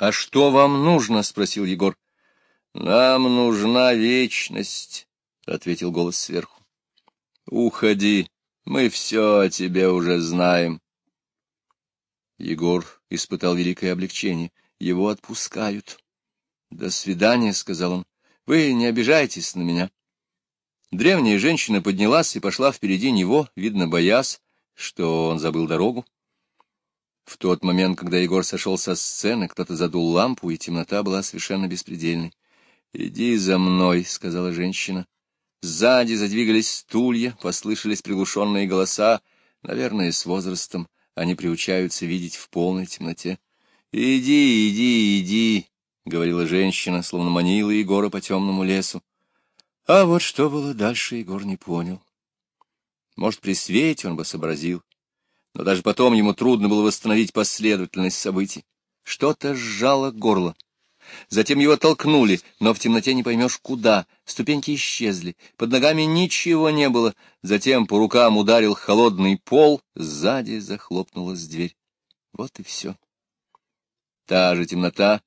А что вам нужно? — спросил Егор. — Нам нужна вечность, — ответил голос сверху. — Уходи, мы все о тебе уже знаем. Егор испытал великое облегчение. Его отпускают. — До свидания, — сказал он. — Вы не обижайтесь на меня. Древняя женщина поднялась и пошла впереди него, видно, боясь, что он забыл дорогу. В тот момент, когда Егор сошел со сцены, кто-то задул лампу, и темнота была совершенно беспредельной. — Иди за мной, — сказала женщина. Сзади задвигались стулья, послышались приглушенные голоса. Наверное, с возрастом они приучаются видеть в полной темноте. — Иди, иди, иди, — говорила женщина, словно манила Егора по темному лесу. А вот что было дальше, Егор не понял. Может, при свете он бы сообразил но даже потом ему трудно было восстановить последовательность событий. Что-то сжало горло. Затем его толкнули, но в темноте не поймешь куда. Ступеньки исчезли, под ногами ничего не было. Затем по рукам ударил холодный пол, сзади захлопнулась дверь. Вот и все. Та же темнота,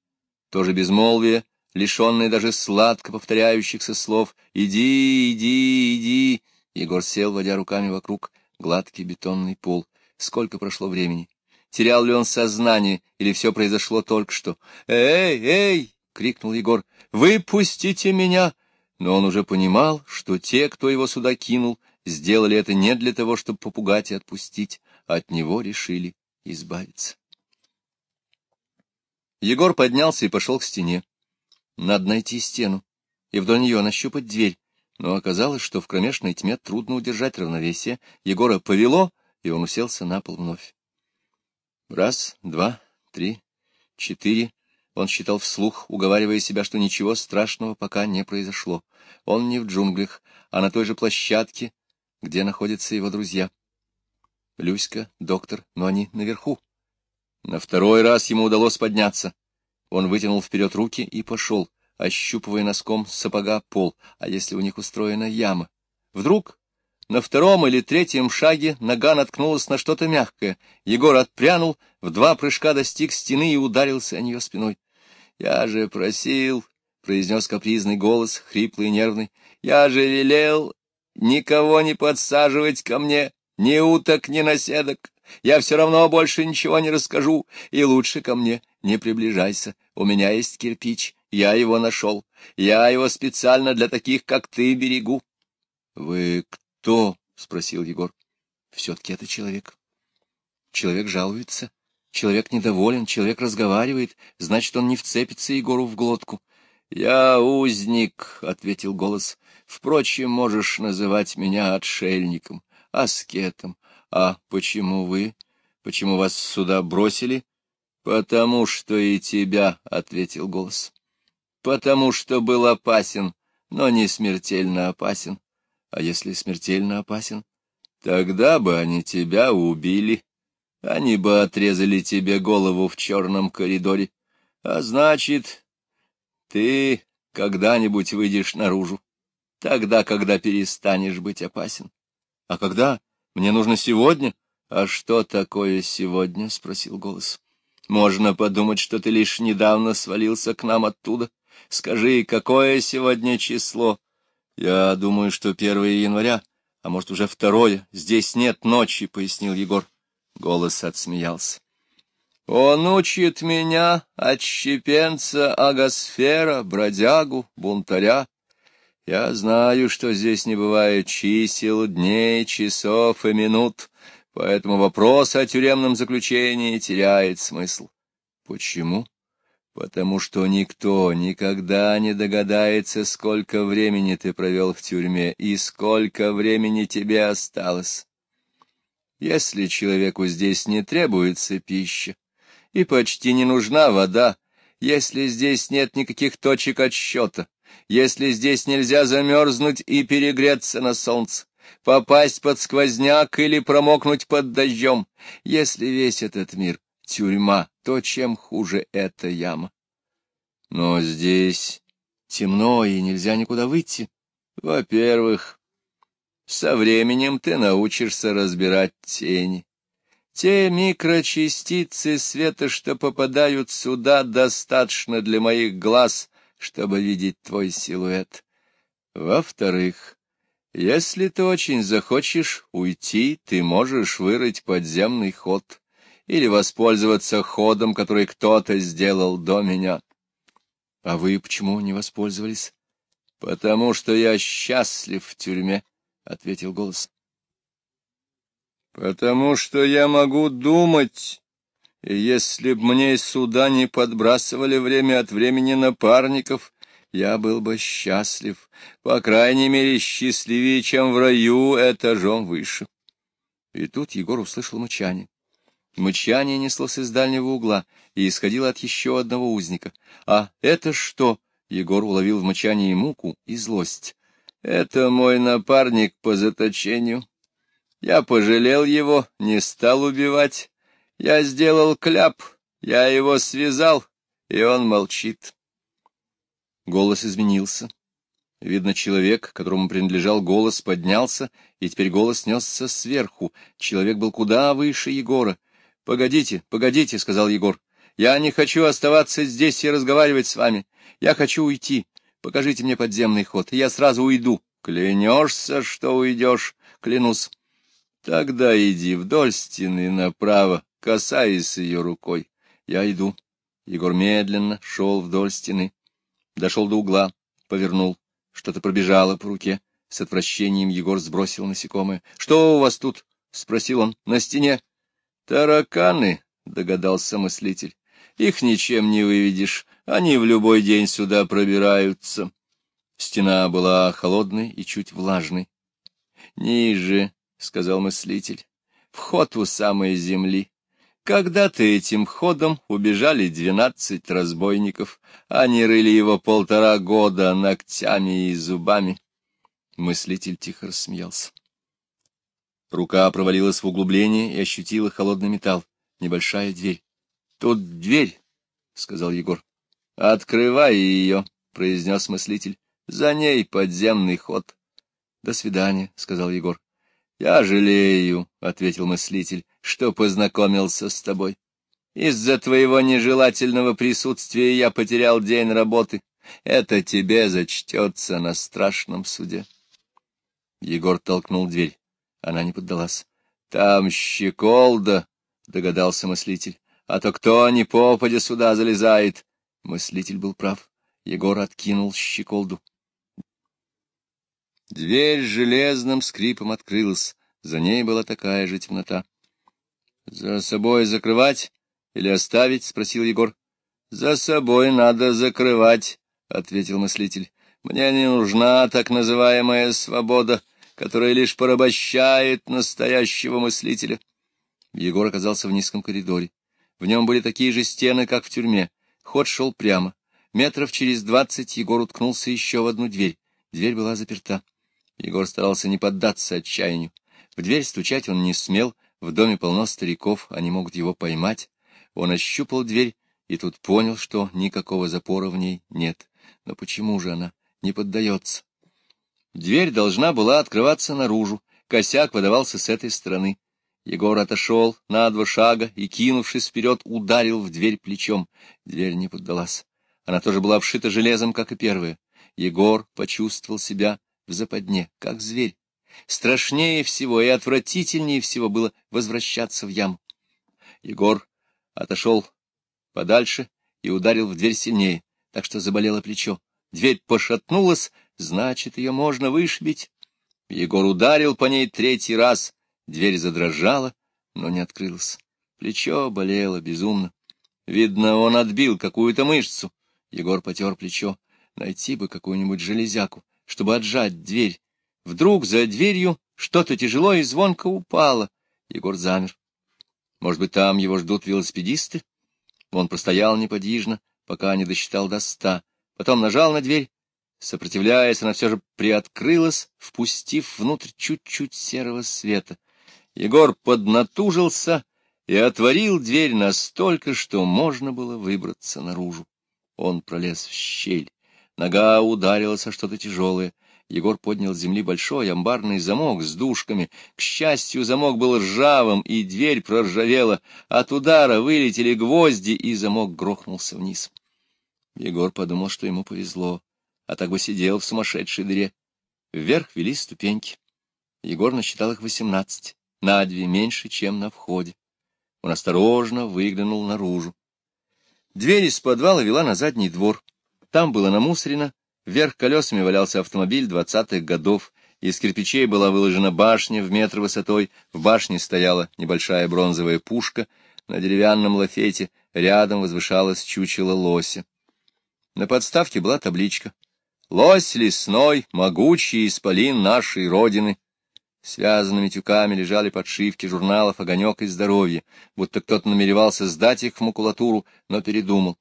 тоже безмолвие, лишенное даже сладко повторяющихся слов «Иди, иди, иди!» Егор сел, водя руками вокруг гладкий бетонный пол. Сколько прошло времени? Терял ли он сознание, или все произошло только что? «Эй, эй!» — крикнул Егор. «Выпустите меня!» Но он уже понимал, что те, кто его сюда кинул, сделали это не для того, чтобы попугать и отпустить, от него решили избавиться. Егор поднялся и пошел к стене. Надо найти стену и вдоль нее нащупать дверь, но оказалось, что в кромешной тьме трудно удержать равновесие. Егора повело, и он уселся на пол вновь. Раз, два, три, четыре. Он считал вслух, уговаривая себя, что ничего страшного пока не произошло. Он не в джунглях, а на той же площадке, где находятся его друзья. Люська, доктор, но они наверху. На второй раз ему удалось подняться. Он вытянул вперед руки и пошел, ощупывая носком сапога пол, а если у них устроена яма. Вдруг на втором или третьем шаге нога наткнулась на что-то мягкое. Егор отпрянул, в два прыжка достиг стены и ударился о нее спиной. — Я же просил, — произнес капризный голос, хриплый и нервный, — я же велел никого не подсаживать ко мне, ни уток, ни наседок. Я все равно больше ничего не расскажу, и лучше ко мне не приближайся. У меня есть кирпич, я его нашел. Я его специально для таких, как ты, берегу. — Вы кто? — спросил Егор. — Все-таки это человек. Человек жалуется, человек недоволен, человек разговаривает, значит, он не вцепится Егору в глотку. — Я узник, — ответил голос. — Впрочем, можешь называть меня отшельником, аскетом. А почему вы? Почему вас сюда бросили? — Потому что и тебя, — ответил голос. — Потому что был опасен, но не смертельно опасен. А если смертельно опасен? Тогда бы они тебя убили. Они бы отрезали тебе голову в черном коридоре. А значит, ты когда-нибудь выйдешь наружу. Тогда, когда перестанешь быть опасен. А когда? Мне нужно сегодня? А что такое сегодня? — спросил голос. Можно подумать, что ты лишь недавно свалился к нам оттуда. Скажи, какое сегодня число? — Я думаю, что первое января, а может, уже второе. Здесь нет ночи, — пояснил Егор. Голос отсмеялся. — Он учит меня, отщепенца агосфера, бродягу, бунтаря. Я знаю, что здесь не бывает чисел, дней, часов и минут, поэтому вопрос о тюремном заключении теряет смысл. — Почему? Потому что никто никогда не догадается, сколько времени ты провел в тюрьме и сколько времени тебе осталось. Если человеку здесь не требуется пища и почти не нужна вода, если здесь нет никаких точек отсчета, если здесь нельзя замерзнуть и перегреться на солнце, попасть под сквозняк или промокнуть под дождем, если весь этот мир тюрьма, то чем хуже эта яма. Но здесь темно, и нельзя никуда выйти. Во-первых, со временем ты научишься разбирать тени. Те микрочастицы света, что попадают сюда, достаточно для моих глаз, чтобы видеть твой силуэт. Во-вторых, если ты очень захочешь уйти, ты можешь вырыть подземный ход или воспользоваться ходом, который кто-то сделал до меня. — А вы почему не воспользовались? — Потому что я счастлив в тюрьме, — ответил голос. — Потому что я могу думать, и если б мне сюда не подбрасывали время от времени напарников, я был бы счастлив, по крайней мере, счастливее, чем в раю этажом выше. И тут Егор услышал мычание. Мычание неслось из дальнего угла и исходило от еще одного узника. А это что? Егор уловил в мычании муку и злость. Это мой напарник по заточению. Я пожалел его, не стал убивать. Я сделал кляп, я его связал, и он молчит. Голос изменился. Видно, человек, которому принадлежал голос, поднялся, и теперь голос несся сверху. Человек был куда выше Егора. — Погодите, погодите, — сказал Егор. — Я не хочу оставаться здесь и разговаривать с вами. Я хочу уйти. Покажите мне подземный ход, и я сразу уйду. — Клянешься, что уйдешь? — Клянусь. — Тогда иди вдоль стены направо, касаясь ее рукой. Я иду. Егор медленно шел вдоль стены. Дошел до угла, повернул. Что-то пробежало по руке. С отвращением Егор сбросил насекомое. — Что у вас тут? — спросил он. — На стене. — Тараканы, — догадался мыслитель. — Их ничем не выведешь. Они в любой день сюда пробираются. Стена была холодной и чуть влажной. — Ниже, — сказал мыслитель, — вход у самой земли. Когда-то этим ходом убежали двенадцать разбойников. Они рыли его полтора года ногтями и зубами. Мыслитель тихо рассмеялся. Рука провалилась в углубление и ощутила холодный металл. Небольшая дверь. — Тут дверь, — сказал Егор. — Открывай ее, — произнес мыслитель. — За ней подземный ход. — До свидания, — сказал Егор. — Я жалею, — ответил мыслитель что познакомился с тобой. Из-за твоего нежелательного присутствия я потерял день работы. Это тебе зачтется на страшном суде. Егор толкнул дверь. Она не поддалась. — Там щеколда, — догадался мыслитель. — А то кто ни попадя сюда залезает? Мыслитель был прав. Егор откинул щеколду. Дверь железным скрипом открылась. За ней была такая же темнота. — За собой закрывать или оставить? — спросил Егор. — За собой надо закрывать, — ответил мыслитель. — Мне не нужна так называемая свобода, которая лишь порабощает настоящего мыслителя. Егор оказался в низком коридоре. В нем были такие же стены, как в тюрьме. Ход шел прямо. Метров через двадцать Егор уткнулся еще в одну дверь. Дверь была заперта. Егор старался не поддаться отчаянию. В дверь стучать он не смел, в доме полно стариков, они могут его поймать. Он ощупал дверь и тут понял, что никакого запора в ней нет. Но почему же она не поддается? Дверь должна была открываться наружу, косяк выдавался с этой стороны. Егор отошел на два шага и, кинувшись вперед, ударил в дверь плечом. Дверь не поддалась. Она тоже была обшита железом, как и первая. Егор почувствовал себя в западне, как зверь. Страшнее всего и отвратительнее всего было возвращаться в яму. Егор отошел подальше и ударил в дверь сильнее, так что заболело плечо. Дверь пошатнулась, значит, ее можно вышибить. Егор ударил по ней третий раз, дверь задрожала, но не открылась. Плечо болело безумно. Видно, он отбил какую-то мышцу. Егор потер плечо. Найти бы какую-нибудь железяку, чтобы отжать дверь. Вдруг за дверью что-то тяжело и звонко упало. Егор замер. Может быть, там его ждут велосипедисты? Он простоял неподвижно, пока не досчитал до ста. Потом нажал на дверь. Сопротивляясь, она все же приоткрылась, впустив внутрь чуть-чуть серого света. Егор поднатужился и отворил дверь настолько, что можно было выбраться наружу. Он пролез в щель. Нога ударилась о что-то тяжелое. Егор поднял с земли большой амбарный замок с дужками. К счастью, замок был ржавым, и дверь проржавела. От удара вылетели гвозди, и замок грохнулся вниз. Егор подумал, что ему повезло, а так бы сидел в сумасшедшей дыре. Вверх вели ступеньки. Егор насчитал их восемнадцать, на две меньше, чем на входе. Он осторожно выглянул наружу. Дверь из подвала вела на задний двор. Там было намусорено, вверх колесами валялся автомобиль двадцатых годов, из кирпичей была выложена башня в метр высотой, в башне стояла небольшая бронзовая пушка, на деревянном лафете рядом возвышалась чучело лося. На подставке была табличка «Лось лесной, могучий исполин нашей Родины». Связанными тюками лежали подшивки журналов «Огонек» и «Здоровье», будто кто-то намеревался сдать их в макулатуру, но передумал.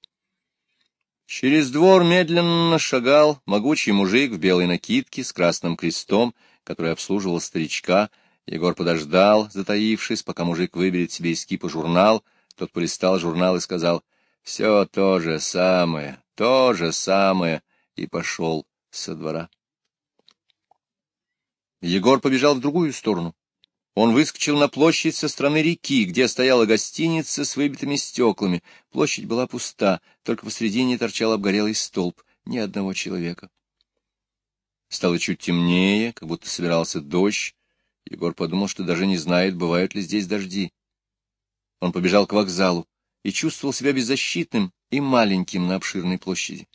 Через двор медленно шагал могучий мужик в белой накидке с красным крестом, который обслуживал старичка. Егор подождал, затаившись, пока мужик выберет себе из кипа журнал. Тот полистал журнал и сказал «Все то же самое, то же самое», и пошел со двора. Егор побежал в другую сторону. Он выскочил на площадь со стороны реки, где стояла гостиница с выбитыми стеклами. Площадь была пуста, только посредине торчал обгорелый столб, ни одного человека. Стало чуть темнее, как будто собирался дождь. Егор подумал, что даже не знает, бывают ли здесь дожди. Он побежал к вокзалу и чувствовал себя беззащитным и маленьким на обширной площади.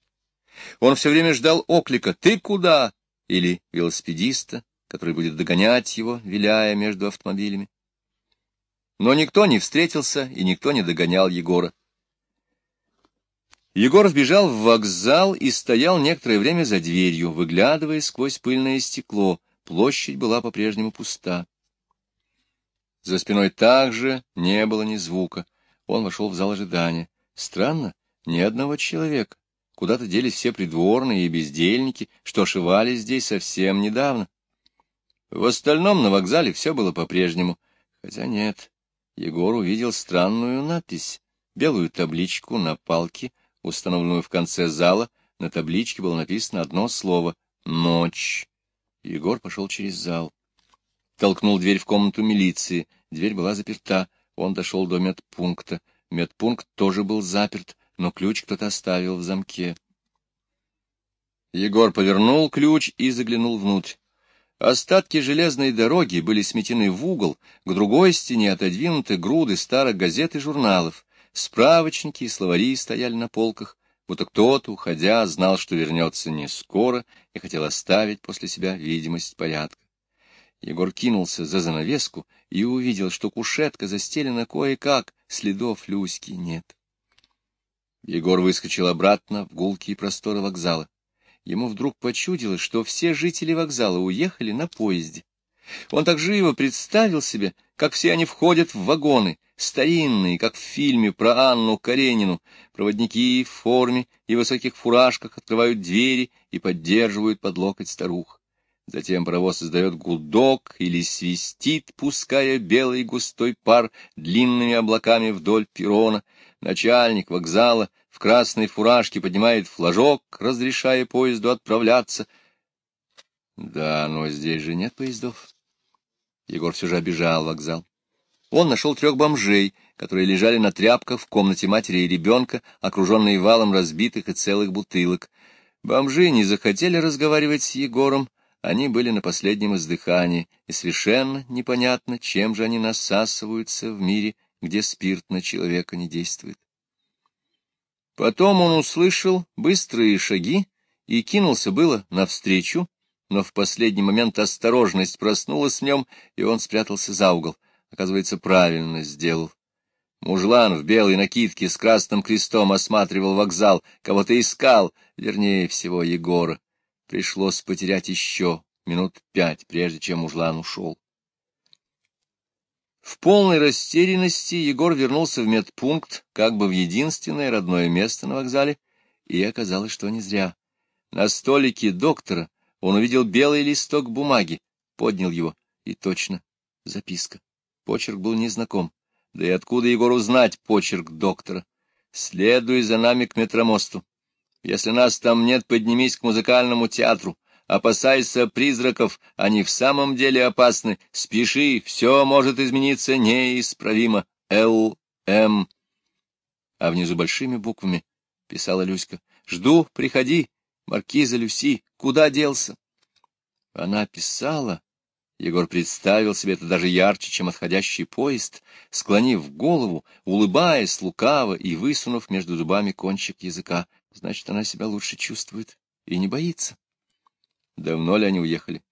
Он все время ждал оклика «Ты куда?» или велосипедиста, который будет догонять его, виляя между автомобилями. Но никто не встретился, и никто не догонял Егора. Егор вбежал в вокзал и стоял некоторое время за дверью, выглядывая сквозь пыльное стекло. Площадь была по-прежнему пуста. За спиной также не было ни звука. Он вошел в зал ожидания. Странно, ни одного человека. Куда-то делись все придворные и бездельники, что ошивали здесь совсем недавно. В остальном на вокзале все было по-прежнему. Хотя нет, Егор увидел странную надпись, белую табличку на палке, установленную в конце зала. На табличке было написано одно слово — «Ночь». Егор пошел через зал. Толкнул дверь в комнату милиции. Дверь была заперта. Он дошел до медпункта. Медпункт тоже был заперт, но ключ кто-то оставил в замке. Егор повернул ключ и заглянул внутрь. Остатки железной дороги были сметены в угол, к другой стене отодвинуты груды старых газет и журналов. Справочники и словари стояли на полках, будто кто-то, уходя, знал, что вернется не скоро и хотел оставить после себя видимость порядка. Егор кинулся за занавеску и увидел, что кушетка застелена кое-как, следов Люськи нет. Егор выскочил обратно в гулкие просторы вокзала. Ему вдруг почудилось, что все жители вокзала уехали на поезде. Он так живо представил себе, как все они входят в вагоны, старинные, как в фильме про Анну Каренину. Проводники в форме и высоких фуражках открывают двери и поддерживают под локоть старух. Затем паровоз издает гудок или свистит, пуская белый густой пар длинными облаками вдоль перрона. Начальник вокзала в красной фуражке поднимает флажок, разрешая поезду отправляться. Да, но здесь же нет поездов. Егор все же обижал вокзал. Он нашел трех бомжей, которые лежали на тряпках в комнате матери и ребенка, окруженные валом разбитых и целых бутылок. Бомжи не захотели разговаривать с Егором, они были на последнем издыхании, и совершенно непонятно, чем же они насасываются в мире, где спирт на человека не действует. Потом он услышал быстрые шаги и кинулся было навстречу, но в последний момент осторожность проснулась в нем, и он спрятался за угол. Оказывается, правильно сделал. Мужлан в белой накидке с красным крестом осматривал вокзал, кого-то искал, вернее всего, Егора. Пришлось потерять еще минут пять, прежде чем мужлан ушел. В полной растерянности Егор вернулся в медпункт, как бы в единственное родное место на вокзале, и оказалось, что не зря. На столике доктора он увидел белый листок бумаги, поднял его, и точно, записка. Почерк был незнаком. Да и откуда Егору знать почерк доктора? Следуй за нами к метромосту. Если нас там нет, поднимись к музыкальному театру. Опасайся призраков, они в самом деле опасны. Спеши, все может измениться неисправимо. Л. М. А внизу большими буквами писала Люська. Жду, приходи, маркиза Люси, куда делся? Она писала. Егор представил себе это даже ярче, чем отходящий поезд, склонив голову, улыбаясь лукаво и высунув между зубами кончик языка. Значит, она себя лучше чувствует и не боится. Давно ли они уехали?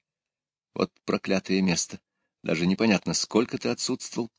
Вот проклятое место. Даже непонятно, сколько ты отсутствовал.